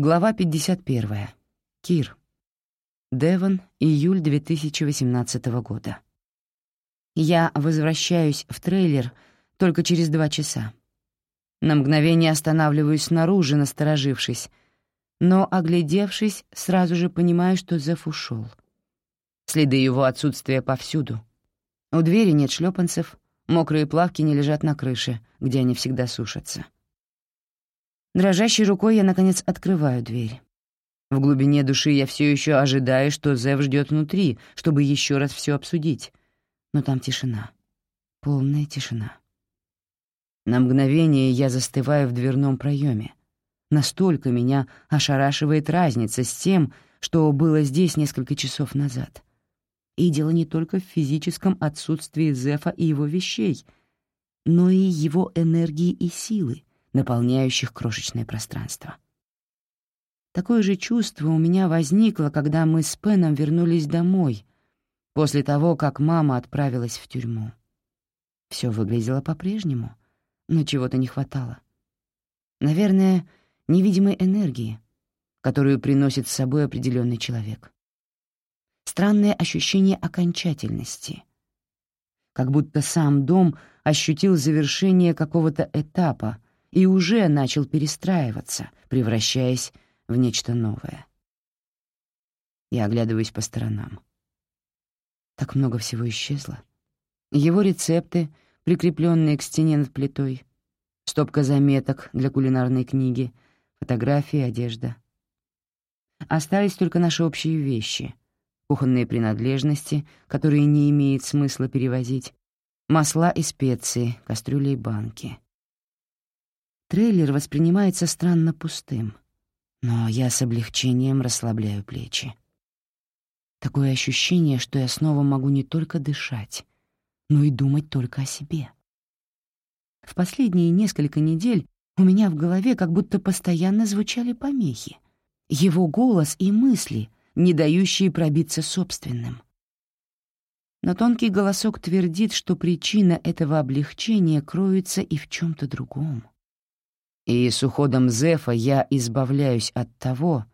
Глава 51. Кир. Девон, июль 2018 года. Я возвращаюсь в трейлер только через два часа. На мгновение останавливаюсь снаружи, насторожившись, но, оглядевшись, сразу же понимаю, что Зеф ушел. Следы его отсутствия повсюду. У двери нет шлепанцев, мокрые плавки не лежат на крыше, где они всегда сушатся. Дрожащей рукой я, наконец, открываю дверь. В глубине души я все еще ожидаю, что Зев ждет внутри, чтобы еще раз все обсудить. Но там тишина. Полная тишина. На мгновение я застываю в дверном проеме. Настолько меня ошарашивает разница с тем, что было здесь несколько часов назад. И дело не только в физическом отсутствии Зефа и его вещей, но и его энергии и силы, наполняющих крошечное пространство. Такое же чувство у меня возникло, когда мы с Пеном вернулись домой, после того, как мама отправилась в тюрьму. Все выглядело по-прежнему, но чего-то не хватало. Наверное, невидимой энергии, которую приносит с собой определенный человек. Странное ощущение окончательности. Как будто сам дом ощутил завершение какого-то этапа, и уже начал перестраиваться, превращаясь в нечто новое. Я оглядываюсь по сторонам. Так много всего исчезло. Его рецепты, прикрепленные к стене над плитой, стопка заметок для кулинарной книги, фотографии, одежда. Остались только наши общие вещи, кухонные принадлежности, которые не имеет смысла перевозить, масла и специи, кастрюли и банки. Трейлер воспринимается странно пустым, но я с облегчением расслабляю плечи. Такое ощущение, что я снова могу не только дышать, но и думать только о себе. В последние несколько недель у меня в голове как будто постоянно звучали помехи. Его голос и мысли, не дающие пробиться собственным. Но тонкий голосок твердит, что причина этого облегчения кроется и в чем то другом. И с уходом Зефа я избавляюсь от того,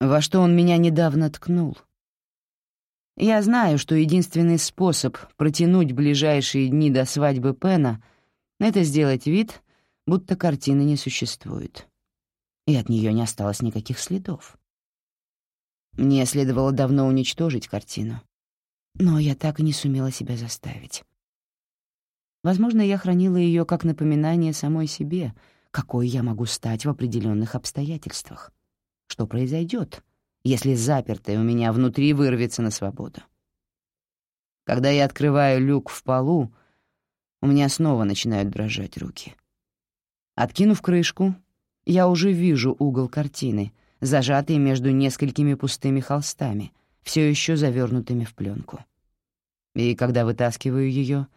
во что он меня недавно ткнул. Я знаю, что единственный способ протянуть ближайшие дни до свадьбы Пена — это сделать вид, будто картины не существует. И от нее не осталось никаких следов. Мне следовало давно уничтожить картину, но я так и не сумела себя заставить. Возможно, я хранила ее как напоминание самой себе — какой я могу стать в определенных обстоятельствах. Что произойдет, если запертое у меня внутри вырвется на свободу? Когда я открываю люк в полу, у меня снова начинают дрожать руки. Откинув крышку, я уже вижу угол картины, зажатый между несколькими пустыми холстами, все еще завернутыми в пленку. И когда вытаскиваю ее,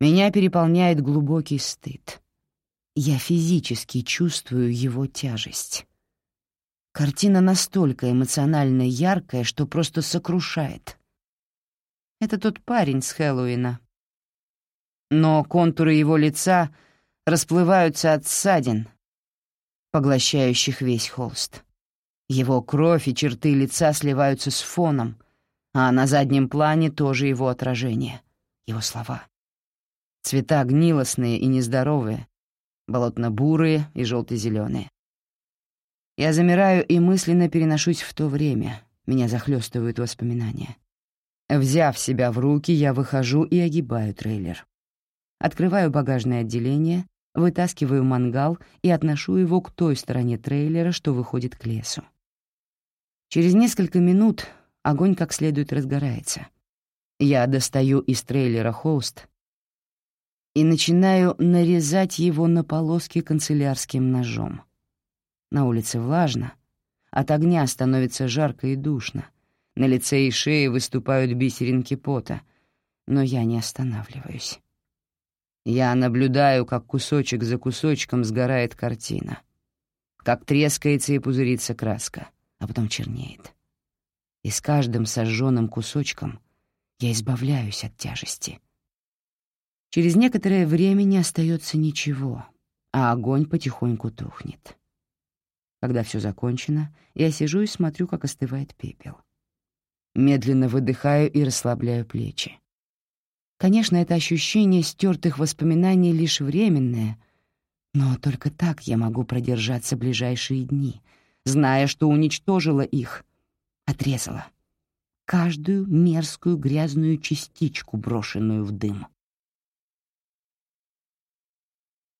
меня переполняет глубокий стыд. Я физически чувствую его тяжесть. Картина настолько эмоционально яркая, что просто сокрушает. Это тот парень с Хэллоуина. Но контуры его лица расплываются от ссадин, поглощающих весь холст. Его кровь и черты лица сливаются с фоном, а на заднем плане тоже его отражение, его слова. Цвета гнилостные и нездоровые, болотно-бурые и желто-зеленые. Я замираю и мысленно переношусь в то время. Меня захлестывают воспоминания. Взяв себя в руки, я выхожу и огибаю трейлер. Открываю багажное отделение, вытаскиваю мангал и отношу его к той стороне трейлера, что выходит к лесу. Через несколько минут огонь как следует разгорается. Я достаю из трейлера холст и начинаю нарезать его на полоски канцелярским ножом. На улице влажно, от огня становится жарко и душно, на лице и шее выступают бисеринки пота, но я не останавливаюсь. Я наблюдаю, как кусочек за кусочком сгорает картина, как трескается и пузырится краска, а потом чернеет. И с каждым сожженным кусочком я избавляюсь от тяжести — Через некоторое время не остается ничего, а огонь потихоньку тухнет. Когда все закончено, я сижу и смотрю, как остывает пепел. Медленно выдыхаю и расслабляю плечи. Конечно, это ощущение стертых воспоминаний лишь временное, но только так я могу продержаться ближайшие дни, зная, что уничтожила их, отрезала. Каждую мерзкую грязную частичку, брошенную в дым.